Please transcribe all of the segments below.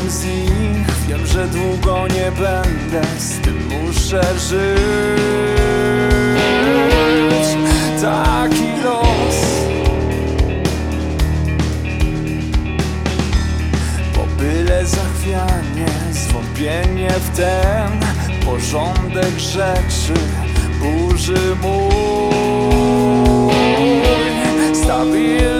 którym z nich. Wiem, że długo nie będę Z tym muszę żyć. Taki los. Bo byle zachwianie, zwątpienie w ten Porządek rzeczy burzy mój. Stabilny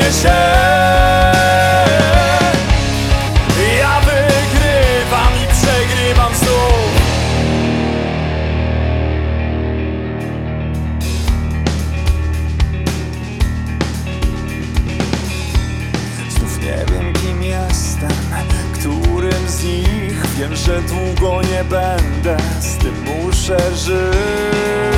zacznie się. Ja wygrywam i przegrywam znów. Znów nie wiem kim jestem, którym z nich. Wiem, że długo nie będę, z tym muszę żyć